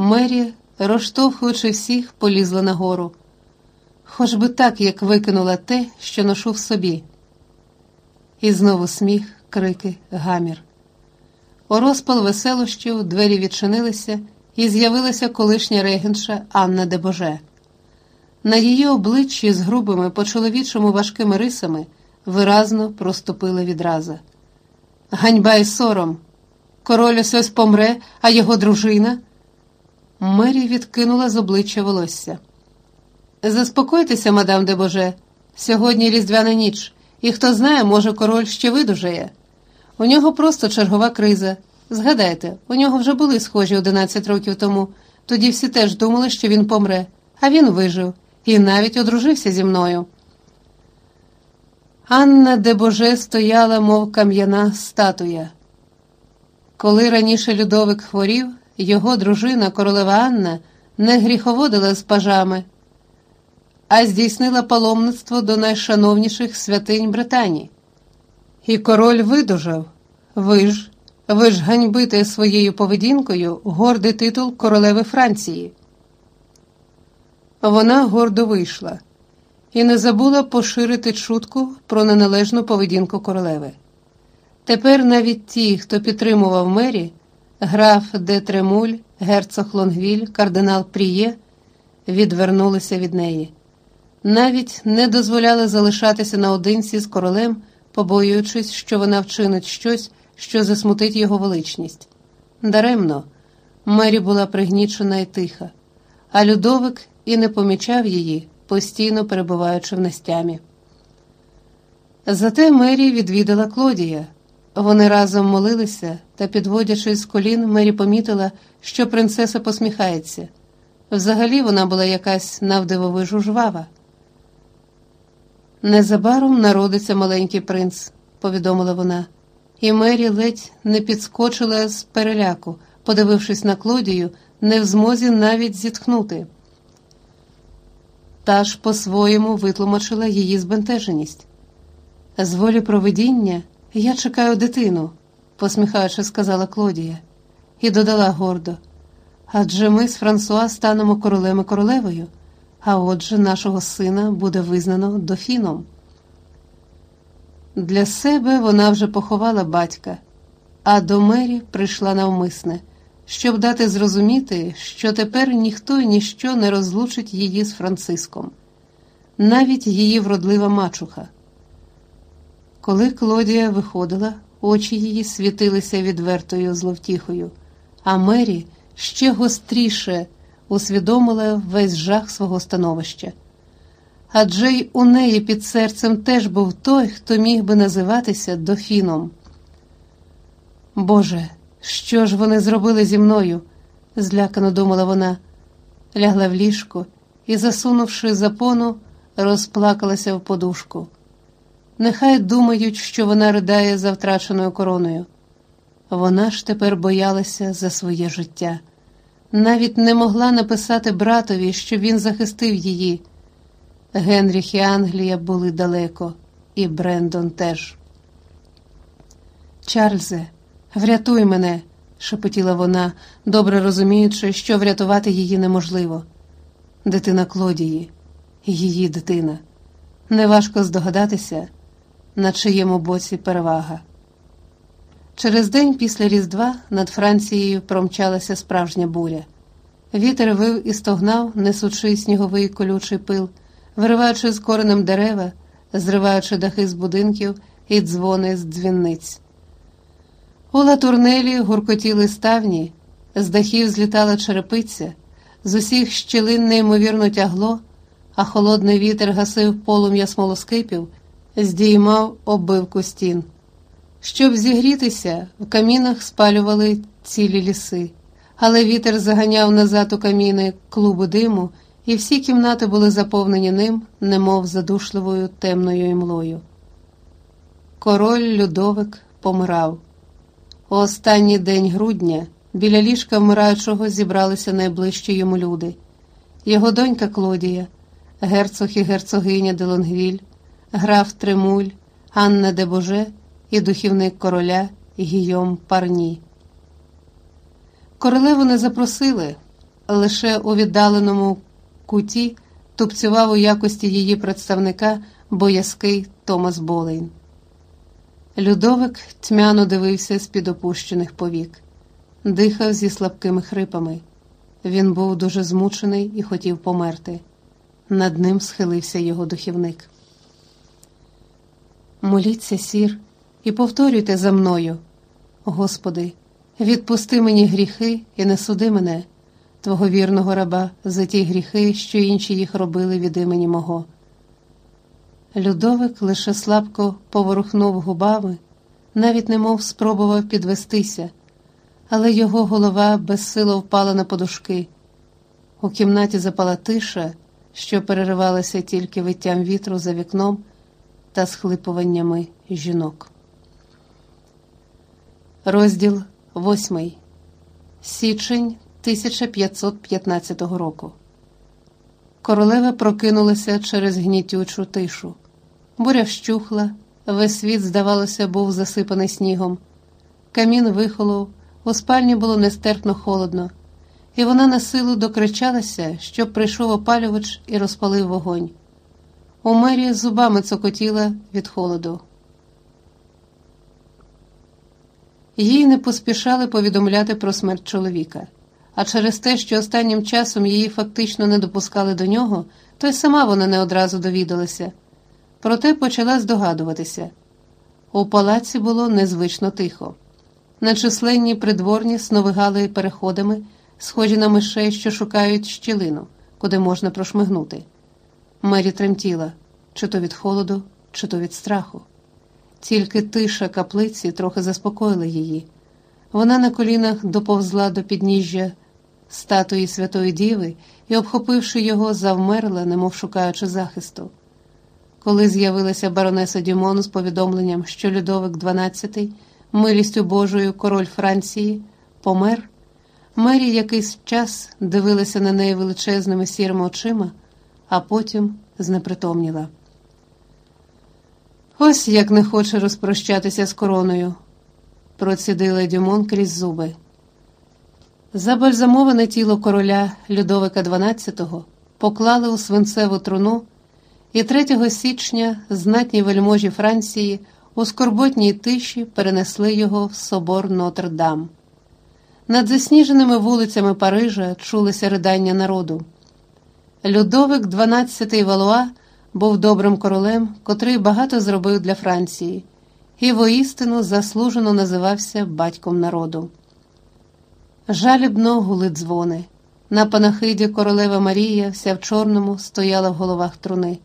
Мері, розштовхуючи всіх, полізла нагору. Хоч би так, як викинула те, що ношу в собі. І знову сміх, крики, гамір. У розпал веселощів двері відчинилися, і з'явилася колишня регенша Анна Дебоже. На її обличчі з грубими по чоловічому важкими рисами виразно проступила відраза. Ганьба і сором. Король ось помре, а його дружина. Мері відкинула з обличчя волосся. Заспокойтеся, мадам Дебоже, сьогодні різдвяна ніч, і хто знає, може, король ще видужає. У нього просто чергова криза. Згадайте, у нього вже були схожі 11 років тому. Тоді всі теж думали, що він помре, а він вижив і навіть одружився зі мною. Анна Дебоже стояла, мов кам'яна статуя. Коли раніше Людовик хворів, його дружина, королева Анна, не гріховодила з пажами, а здійснила паломництво до найшановніших святинь Британії. І король видужав. Ви ж, ви ж ганьбите своєю поведінкою гордий титул королеви Франції. Вона гордо вийшла і не забула поширити чутку про неналежну поведінку королеви. Тепер навіть ті, хто підтримував мері, граф де Тремуль, герцог Лонгвіль, кардинал Пріє, відвернулися від неї, навіть не дозволяли залишатися наодинці з королем, побоюючись, що вона вчинить щось, що засмутить його величність. Даремно, мері була пригнічена і тиха, а Людовик і не помічав її, постійно перебуваючи в нестямі. Зате Мері відвідала Клодія. Вони разом молилися, та, підводячись з колін, Мері помітила, що принцеса посміхається. Взагалі вона була якась навдивовижу жвава. Незабаром народиться маленький принц, повідомила вона, і Мері ледь не підскочила з переляку, подивившись на Клодію, не в змозі навіть зітхнути. Та ж по-своєму витлумачила її збентеженість. З волі провидіння я чекаю дитину, посміхаючи, сказала Клодія, і додала гордо. Адже ми з Франсуа станемо королем і королевою, а отже, нашого сина буде визнано дофіном. Для себе вона вже поховала батька, а до мері прийшла навмисне, щоб дати зрозуміти, що тепер ніхто і ніщо не розлучить її з Франциском, навіть її вродлива мачуха. Коли Клодія виходила, очі її світилися відвертою зловтіхою, а Мері ще гостріше усвідомила весь жах свого становища. Адже й у неї під серцем теж був той, хто міг би називатися дофіном. Боже, що ж вони зробили зі мною? злякано думала вона, лягла в ліжко і, засунувши запону, розплакалася в подушку. Нехай думають, що вона ридає за втраченою короною. Вона ж тепер боялася за своє життя, навіть не могла написати братові, щоб він захистив її. Генріх і Англія були далеко, і Брендон теж. Чарльзе, врятуй мене, шепотіла вона, добре розуміючи, що врятувати її неможливо. Дитина Клодії, її дитина. Неважко здогадатися на чиєму боці перевага. Через день після Різдва над Францією промчалася справжня буря. Вітер вив і стогнав, несучи сніговий колючий пил, вириваючи з коренем дерева, зриваючи дахи з будинків і дзвони з дзвінниць. У латурнелі гуркотіли ставні, з дахів злітала черепиця, з усіх щілин неймовірно тягло, а холодний вітер гасив полум'я смолоскипів здіймав оббивку стін. Щоб зігрітися, в камінах спалювали цілі ліси, але вітер заганяв назад у каміни клубу диму, і всі кімнати були заповнені ним, немов задушливою темною імлою. Король Людовик помирав. У останній день грудня біля ліжка вмираючого зібралися найближчі йому люди. Його донька Клодія, герцог і герцогиня Делонгвіль, граф Тремуль, Анна де Боже і духівник короля Гійом Парні. Королеву не запросили, лише у віддаленому куті тупцював у якості її представника боязкий Томас Болейн. Людовик тьмяно дивився з-під опущених повік, дихав зі слабкими хрипами. Він був дуже змучений і хотів померти. Над ним схилився його духівник. Моліться, сір, і повторюйте за мною. Господи, відпусти мені гріхи і не суди мене, Твого вірного раба, за ті гріхи, що інші їх робили від імені мого. Людовик лише слабко поворухнув губами, навіть немов спробував підвестися, але його голова безсило впала на подушки. У кімнаті запала тиша, що переривалася тільки виттям вітру за вікном та схлипуваннями жінок. Розділ восьмий. Січень 1515 року. Королева прокинулася через гнітючу тишу. Буря вщухла, весь світ, здавалося, був засипаний снігом. Камін вихолов, у спальні було нестерпно холодно, і вона на силу докричалася, щоб прийшов опалювач і розпалив вогонь. У мері зубами цокотіла від холоду. Їй не поспішали повідомляти про смерть чоловіка, а через те, що останнім часом її фактично не допускали до нього, то й сама вона не одразу довідалася. Проте почала здогадуватися. У палаці було незвично тихо. Начисленні придворні сновигали переходами, схожі на мишей, що шукають щілину, куди можна прошмигнути. Мері тремтіла чи то від холоду, чи то від страху. Тільки тиша каплиці трохи заспокоїла її. Вона на колінах доповзла до підніжжя статуї Святої Діви і, обхопивши його, завмерла, немов шукаючи захисту. Коли з'явилася баронеса Дюмон з повідомленням, що Людовик XII, милістю Божою король Франції, помер, Мері якийсь час дивилася на неї величезними сірими очима, а потім знепритомніла. Ось як не хоче розпрощатися з короною, процідила Дюмон крізь зуби. Забальзамоване тіло короля Людовика XII поклали у свинцеву труну, і 3 січня знатні вельможі Франції у скорботній тиші перенесли його в собор Нотр-Дам. Над засніженими вулицями Парижа чулися ридання народу. Людовик XII Валуа був добрим королем, котрий багато зробив для Франції, і воістину заслужено називався батьком народу. Жалібно гули дзвони. На панахиді королева Марія, вся в чорному, стояла в головах труни.